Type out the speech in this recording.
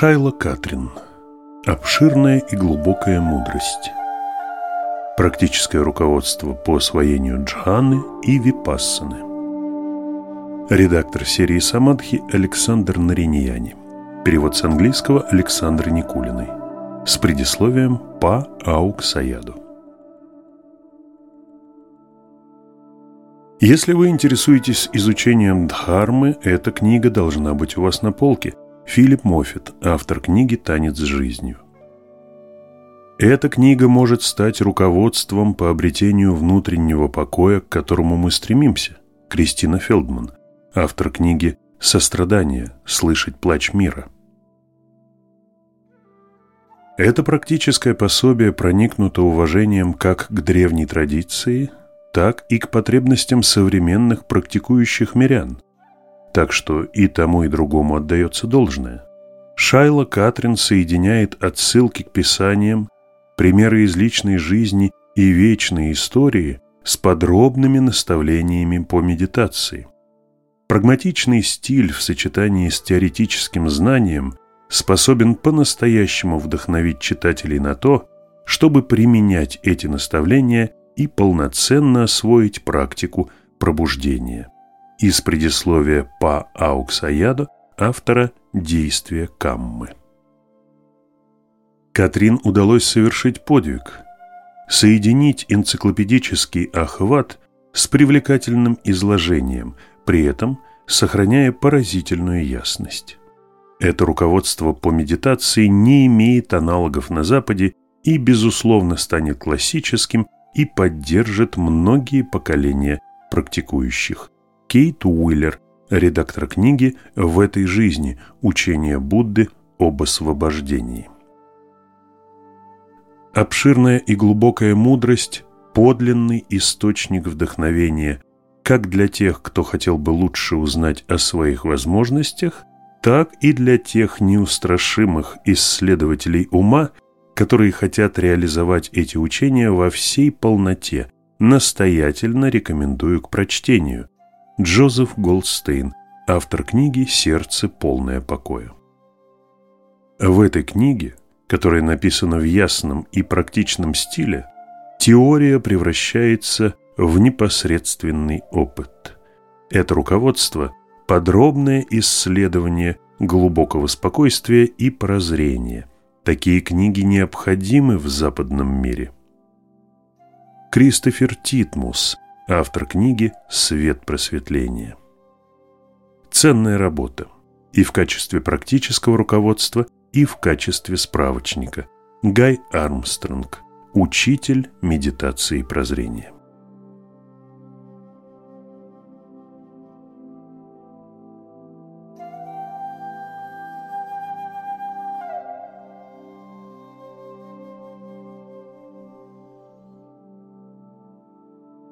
Шайла Катрин. Обширная и глубокая мудрость. Практическое руководство по освоению джханы и випассаны. Редактор серии Самадхи Александр Нариньяни. Перевод с английского Александры Никулиной. С предисловием по Ауксаяду. Если вы интересуетесь изучением Дхармы, эта книга должна быть у вас на полке. Филипп Моффит, автор книги «Танец с жизнью». Эта книга может стать руководством по обретению внутреннего покоя, к которому мы стремимся. Кристина Фелдман, автор книги «Сострадание. Слышать плач мира». Это практическое пособие проникнуто уважением как к древней традиции, так и к потребностям современных практикующих мирян. Так что и тому, и другому отдается должное. Шайла Катрин соединяет отсылки к писаниям, примеры из личной жизни и вечной истории с подробными наставлениями по медитации. Прагматичный стиль в сочетании с теоретическим знанием способен по-настоящему вдохновить читателей на то, чтобы применять эти наставления и полноценно освоить практику пробуждения. Из предисловия по Ауксаяду автора «Действия Каммы». Катрин удалось совершить подвиг – соединить энциклопедический охват с привлекательным изложением, при этом сохраняя поразительную ясность. Это руководство по медитации не имеет аналогов на Западе и, безусловно, станет классическим и поддержит многие поколения практикующих. Кейт Уиллер, редактор книги «В этой жизни. Учение Будды об освобождении». Обширная и глубокая мудрость – подлинный источник вдохновения как для тех, кто хотел бы лучше узнать о своих возможностях, так и для тех неустрашимых исследователей ума – которые хотят реализовать эти учения во всей полноте, настоятельно рекомендую к прочтению. Джозеф Голдстейн, автор книги «Сердце, полное покоя». В этой книге, которая написана в ясном и практичном стиле, теория превращается в непосредственный опыт. Это руководство – подробное исследование глубокого спокойствия и прозрения – Такие книги необходимы в западном мире. Кристофер Титмус, автор книги «Свет просветления». Ценная работа и в качестве практического руководства, и в качестве справочника. Гай Армстронг, учитель медитации и прозрения.